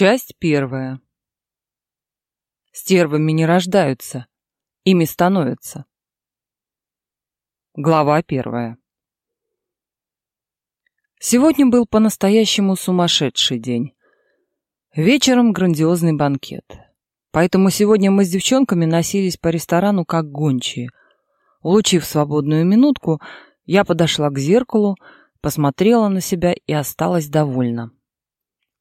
Часть первая. Стервами не рождаются, ими становятся. Глава первая. Сегодня был по-настоящему сумасшедший день. Вечером грандиозный банкет. Поэтому сегодня мы с девчонками носились по ресторану как гончие. Улучив свободную минутку, я подошла к зеркалу, посмотрела на себя и осталась довольна.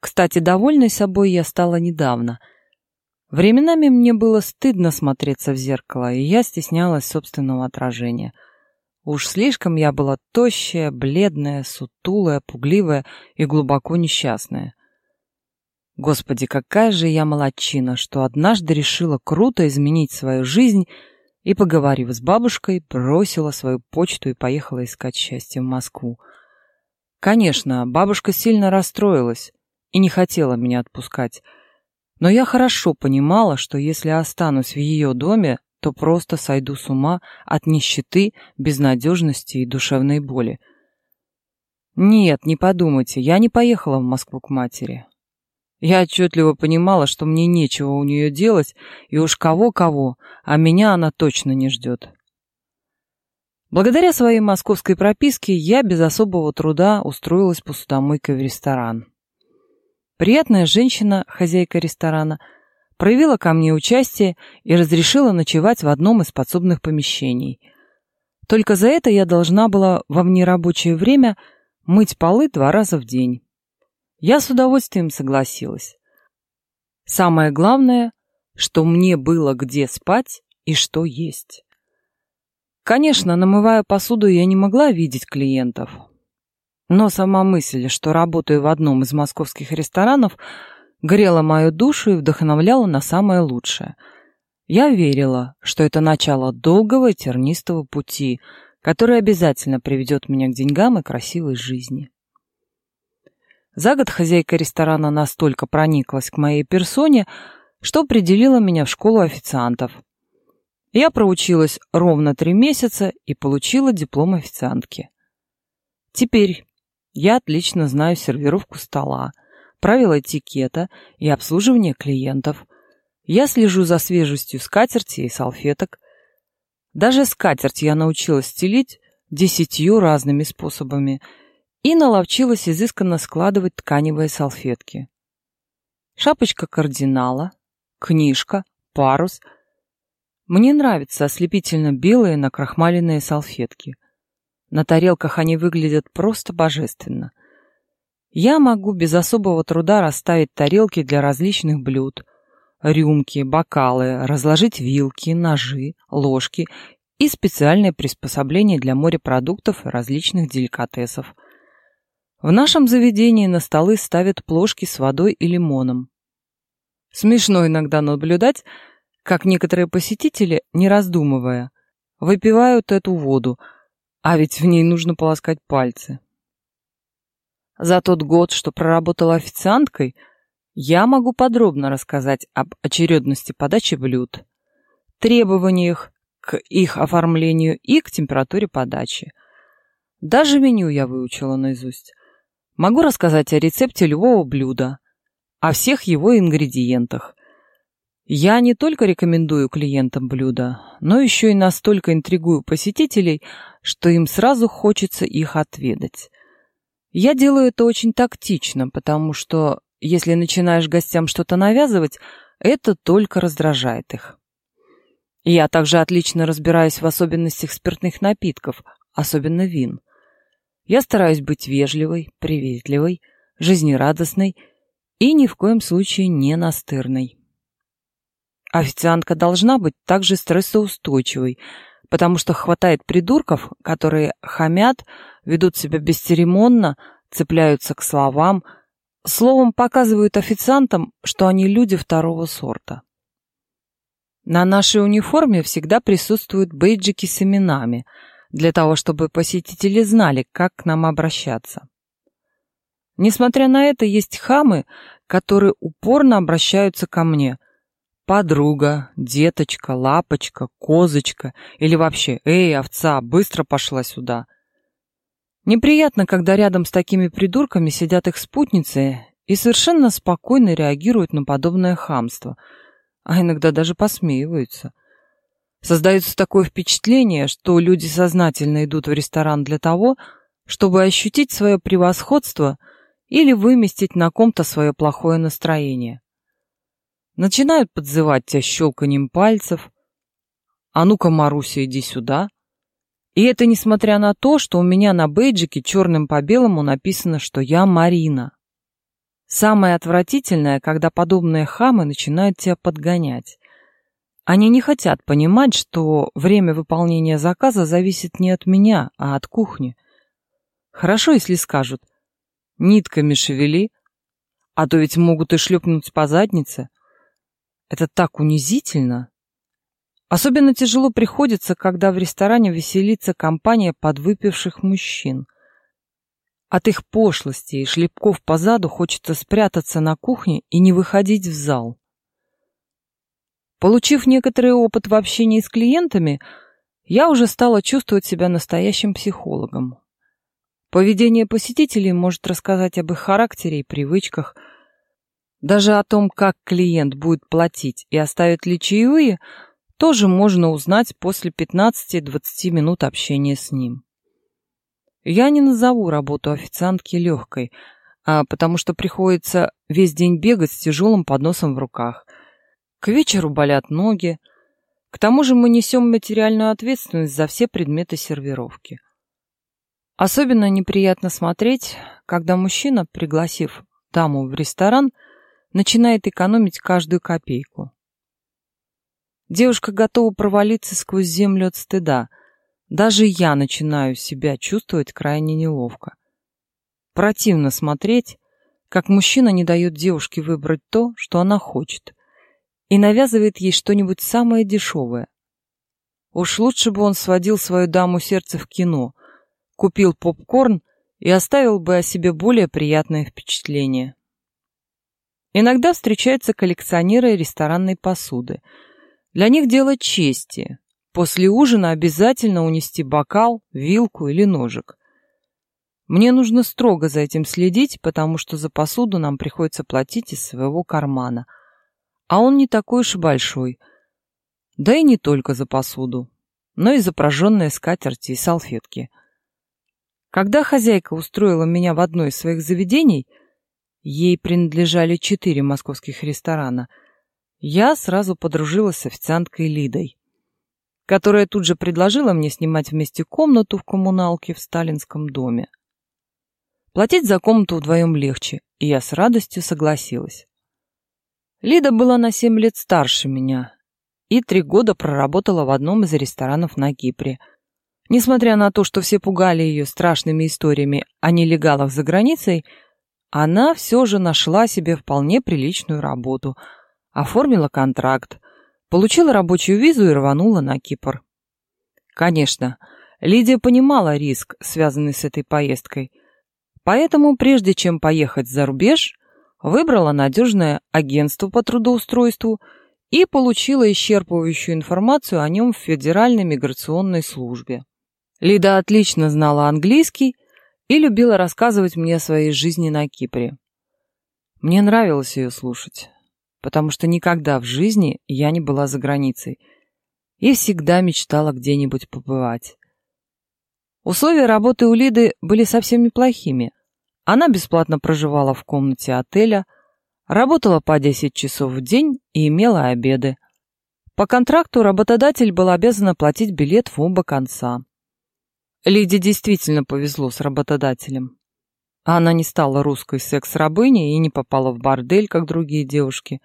Кстати, довольной собой я стала недавно. Временами мне было стыдно смотреться в зеркало, и я стеснялась собственного отражения. Уж слишком я была тощая, бледная, сутулая, пугливая и глубоко несчастная. Господи, какая же я молодчина, что однажды решила круто изменить свою жизнь и, поговорив с бабушкой, бросила свою почту и поехала искать счастье в Москву. Конечно, бабушка сильно расстроилась и не хотела меня отпускать, но я хорошо понимала, что если останусь в ее доме, то просто сойду с ума от нищеты, безнадежности и душевной боли. Нет, не подумайте, я не поехала в Москву к матери. Я отчетливо понимала, что мне нечего у нее делать, и уж кого-кого, а меня она точно не ждет. Благодаря своей московской прописке я без особого труда устроилась посудомойкой в ресторан. Приятная женщина, хозяйка ресторана, проявила ко мне участие и разрешила ночевать в одном из подсобных помещений. Только за это я должна была во внерабочее время мыть полы два раза в день. Я с удовольствием согласилась. Самое главное, что мне было где спать и что есть. Конечно, намывая посуду, я не могла видеть клиентов. Но сама мысль, что работаю в одном из московских ресторанов, грела мою душу и вдохновляла на самое лучшее. Я верила, что это начало долгого и тернистого пути, который обязательно приведет меня к деньгам и красивой жизни. За год хозяйка ресторана настолько прониклась к моей персоне, что определила меня в школу официантов. Я проучилась ровно три месяца и получила диплом официантки. Теперь я отлично знаю сервировку стола, правила этикета и обслуживание клиентов. Я слежу за свежестью скатерти и салфеток. Даже скатерть я научилась стелить десятью разными способами – и наловчилась изысканно складывать тканевые салфетки. Шапочка кардинала, книжка, парус. Мне нравятся ослепительно белые накрахмаленные салфетки. На тарелках они выглядят просто божественно. Я могу без особого труда расставить тарелки для различных блюд, рюмки, бокалы, разложить вилки, ножи, ложки и специальные приспособления для морепродуктов и различных деликатесов – в нашем заведении на столы ставят плошки с водой и лимоном. Смешно иногда наблюдать, как некоторые посетители, не раздумывая, выпивают эту воду, а ведь в ней нужно полоскать пальцы. За тот год, что проработала официанткой, я могу подробно рассказать об очередности подачи блюд, требованиях к их оформлению и к температуре подачи. Даже меню я выучила наизусть. Могу рассказать о рецепте любого блюда, о всех его ингредиентах. Я не только рекомендую клиентам блюда, но еще и настолько интригую посетителей, что им сразу хочется их отведать. Я делаю это очень тактично, потому что если начинаешь гостям что-то навязывать, это только раздражает их. Я также отлично разбираюсь в особенностях спиртных напитков, особенно вин. Я стараюсь быть вежливой, приветливой, жизнерадостной и ни в коем случае не настырной. Официантка должна быть также стрессоустойчивой, потому что хватает придурков, которые хамят, ведут себя бесцеремонно, цепляются к словам, словом показывают официантам, что они люди второго сорта. На нашей униформе всегда присутствуют бейджики с именами – для того, чтобы посетители знали, как к нам обращаться. Несмотря на это, есть хамы, которые упорно обращаются ко мне. Подруга, деточка, лапочка, козочка или вообще «Эй, овца, быстро пошла сюда». Неприятно, когда рядом с такими придурками сидят их спутницы и совершенно спокойно реагируют на подобное хамство, а иногда даже посмеиваются. Создается такое впечатление, что люди сознательно идут в ресторан для того, чтобы ощутить свое превосходство или выместить на ком-то свое плохое настроение. Начинают подзывать тебя щелканием пальцев. «А ну-ка, Маруся, иди сюда!» И это несмотря на то, что у меня на бейджике черным по белому написано, что я Марина. Самое отвратительное, когда подобные хамы начинают тебя подгонять. Они не хотят понимать, что время выполнения заказа зависит не от меня, а от кухни. Хорошо, если скажут «нитками шевели», а то ведь могут и шлепнуть по заднице. Это так унизительно. Особенно тяжело приходится, когда в ресторане веселится компания подвыпивших мужчин. От их пошлости и шлепков по заду хочется спрятаться на кухне и не выходить в зал. Получив некоторый опыт в общении с клиентами, я уже стала чувствовать себя настоящим психологом. Поведение посетителей может рассказать об их характере и привычках. Даже о том, как клиент будет платить и оставит ли чаевые, тоже можно узнать после 15-20 минут общения с ним. Я не назову работу официантки легкой, а потому что приходится весь день бегать с тяжелым подносом в руках. К вечеру болят ноги. К тому же мы несем материальную ответственность за все предметы сервировки. Особенно неприятно смотреть, когда мужчина, пригласив даму в ресторан, начинает экономить каждую копейку. Девушка готова провалиться сквозь землю от стыда. Даже я начинаю себя чувствовать крайне неловко. Противно смотреть, как мужчина не дает девушке выбрать то, что она хочет, и навязывает ей что-нибудь самое дешевое. Уж лучше бы он сводил свою даму сердце в кино, купил попкорн и оставил бы о себе более приятное впечатление. Иногда встречаются коллекционеры ресторанной посуды. Для них дело чести. После ужина обязательно унести бокал, вилку или ножик. Мне нужно строго за этим следить, потому что за посуду нам приходится платить из своего кармана. А он не такой уж большой. Да и не только за посуду, но и за прожженные скатерти и салфетки – когда хозяйка устроила меня в одно из своих заведений, ей принадлежали четыре московских ресторана, я сразу подружилась с официанткой Лидой, которая тут же предложила мне снимать вместе комнату в коммуналке в сталинском доме. Платить за комнату вдвоем легче, и я с радостью согласилась. Лида была на семь лет старше меня и три года проработала в одном из ресторанов на Кипре – Несмотря на то, что все пугали ее страшными историями о нелегалах за границей, она все же нашла себе вполне приличную работу, оформила контракт, получила рабочую визу и рванула на Кипр. Конечно, Лидия понимала риск, связанный с этой поездкой, поэтому прежде чем поехать за рубеж, выбрала надежное агентство по трудоустройству и получила исчерпывающую информацию о нем в Федеральной миграционной службе. Лида отлично знала английский и любила рассказывать мне о своей жизни на Кипре. Мне нравилось ее слушать, потому что никогда в жизни я не была за границей и всегда мечтала где-нибудь побывать. Условия работы у Лиды были совсем неплохими. Она бесплатно проживала в комнате отеля, работала по 10 часов в день и имела обеды. По контракту работодатель был обязан оплатить билет в оба конца. Лиде действительно повезло с работодателем. Она не стала русской секс-рабыней и не попала в бордель, как другие девушки.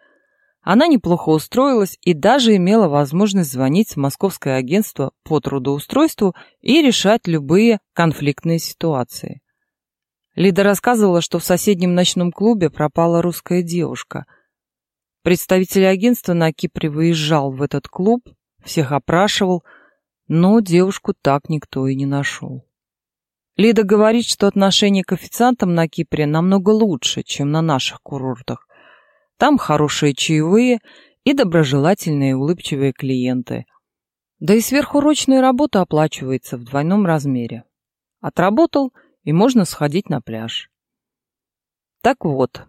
Она неплохо устроилась и даже имела возможность звонить в московское агентство по трудоустройству и решать любые конфликтные ситуации. Лида рассказывала, что в соседнем ночном клубе пропала русская девушка. Представитель агентства на Кипре выезжал в этот клуб, всех опрашивал, но девушку так никто и не нашел. Лида говорит, что отношение к официантам на Кипре намного лучше, чем на наших курортах. Там хорошие чаевые и доброжелательные улыбчивые клиенты. Да и сверхурочная работа оплачивается в двойном размере. Отработал, и можно сходить на пляж. Так вот,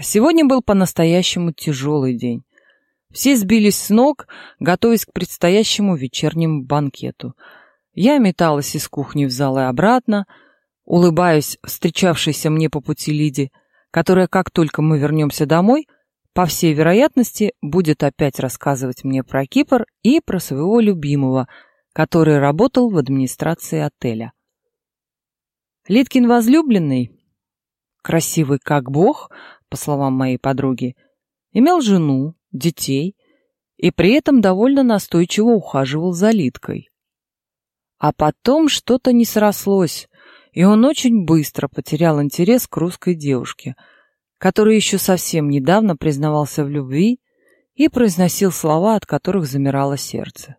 Сегодня был по-настоящему тяжелый день. Все сбились с ног, готовясь к предстоящему вечернему банкету. Я металась из кухни в зал и обратно, улыбаясь встречавшейся мне по пути Лиде, которая, как только мы вернемся домой, по всей вероятности, будет опять рассказывать мне про Кипр и про своего любимого, который работал в администрации отеля. Литкин возлюбленный, красивый как бог, по словам моей подруги, имел жену, детей и при этом довольно настойчиво ухаживал за Литкой. А потом что-то не срослось, и он очень быстро потерял интерес к русской девушке, которая еще совсем недавно признавался в любви и произносил слова, от которых замирало сердце.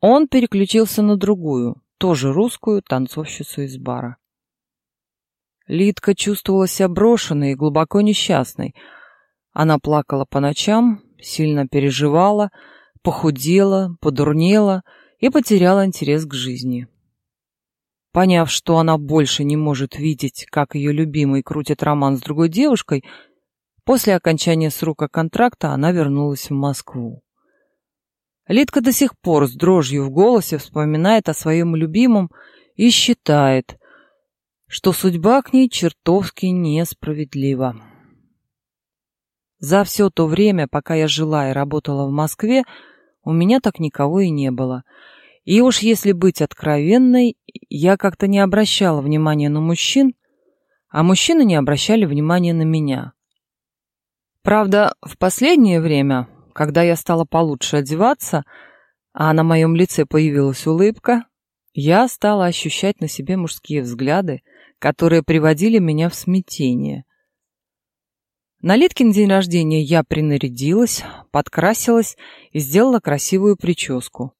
Он переключился на другую, тоже русскую танцовщицу из бара. Лидка чувствовала себя брошенной и глубоко несчастной. Она плакала по ночам, сильно переживала, похудела, подурнела и потеряла интерес к жизни. Поняв, что она больше не может видеть, как ее любимый крутит роман с другой девушкой, после окончания срока контракта она вернулась в Москву. Лидка до сих пор с дрожью в голосе вспоминает о своем любимом и считает, что судьба к ней чертовски несправедлива. За все то время, пока я жила и работала в Москве, у меня так никого и не было. И уж если быть откровенной, я как-то не обращала внимания на мужчин, а мужчины не обращали внимания на меня. Правда, в последнее время, когда я стала получше одеваться, а на моем лице появилась улыбка, я стала ощущать на себе мужские взгляды, которые приводили меня в смятение. На Литкин день рождения я принарядилась, подкрасилась и сделала красивую прическу.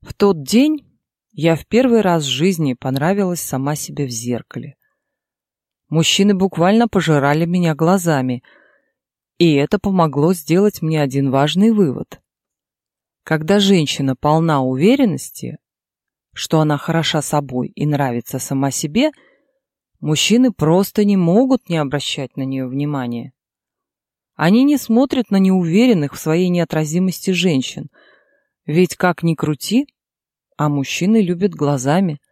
В тот день я в первый раз в жизни понравилась сама себе в зеркале. Мужчины буквально пожирали меня глазами, и это помогло сделать мне один важный вывод. Когда женщина полна уверенности, что она хороша собой и нравится сама себе – Мужчины просто не могут не обращать на нее внимания. Они не смотрят на неуверенных в своей неотразимости женщин. Ведь как ни крути, а мужчины любят глазами.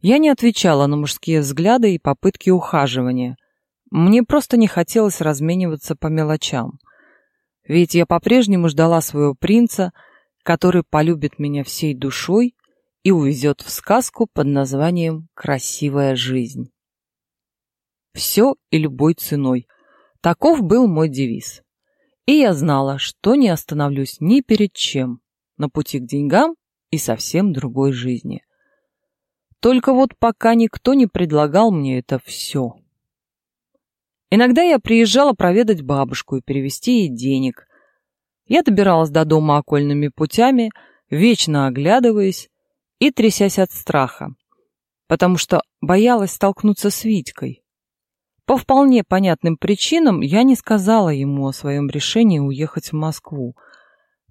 Я не отвечала на мужские взгляды и попытки ухаживания. Мне просто не хотелось размениваться по мелочам. Ведь я по-прежнему ждала своего принца, который полюбит меня всей душой и увезет в сказку под названием «Красивая жизнь». Все и любой ценой. Таков был мой девиз. И я знала, что не остановлюсь ни перед чем на пути к деньгам и совсем другой жизни. Только вот пока никто не предлагал мне это все. Иногда я приезжала проведать бабушку и перевести ей денег. Я добиралась до дома окольными путями, вечно оглядываясь, и трясясь от страха, потому что боялась столкнуться с Витькой. По вполне понятным причинам я не сказала ему о своем решении уехать в Москву,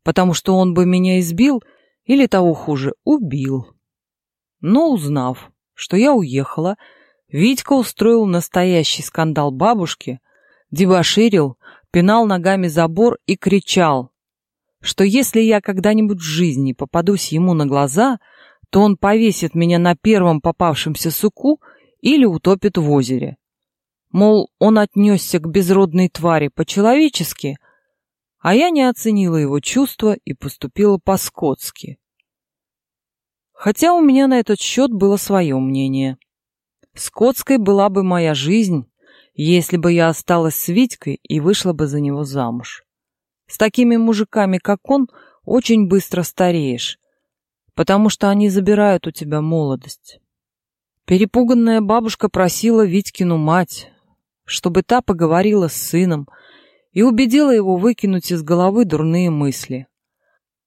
потому что он бы меня избил или, того хуже, убил. Но узнав, что я уехала, Витька устроил настоящий скандал бабушке, дебоширил, пинал ногами забор и кричал, что если я когда-нибудь в жизни попадусь ему на глаза — то он повесит меня на первом попавшемся суку или утопит в озере. Мол, он отнесся к безродной твари по-человечески, а я не оценила его чувства и поступила по-скотски. Хотя у меня на этот счет было свое мнение. Скотской была бы моя жизнь, если бы я осталась с Витькой и вышла бы за него замуж. С такими мужиками, как он, очень быстро стареешь, потому что они забирают у тебя молодость. Перепуганная бабушка просила Витькину мать, чтобы та поговорила с сыном и убедила его выкинуть из головы дурные мысли.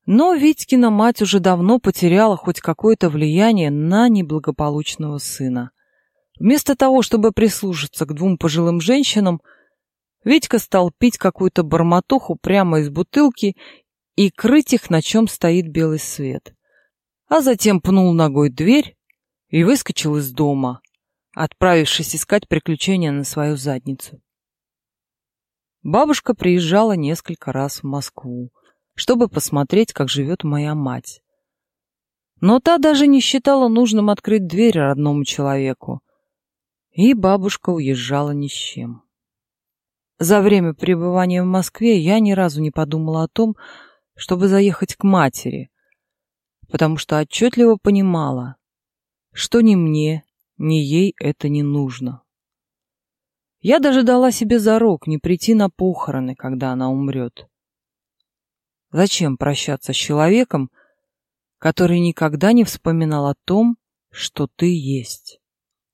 Но Витькина мать уже давно потеряла хоть какое-то влияние на неблагополучного сына. Вместо того, чтобы прислушаться к двум пожилым женщинам, Витька стал пить какую-то бормотуху прямо из бутылки и крыть их, на чем стоит белый свет а затем пнул ногой дверь и выскочил из дома, отправившись искать приключения на свою задницу. Бабушка приезжала несколько раз в Москву, чтобы посмотреть, как живет моя мать. Но та даже не считала нужным открыть дверь родному человеку, и бабушка уезжала ни с чем. За время пребывания в Москве я ни разу не подумала о том, чтобы заехать к матери, потому что отчетливо понимала, что ни мне, ни ей это не нужно. Я даже дала себе зарок не прийти на похороны, когда она умрет. Зачем прощаться с человеком, который никогда не вспоминал о том, что ты есть?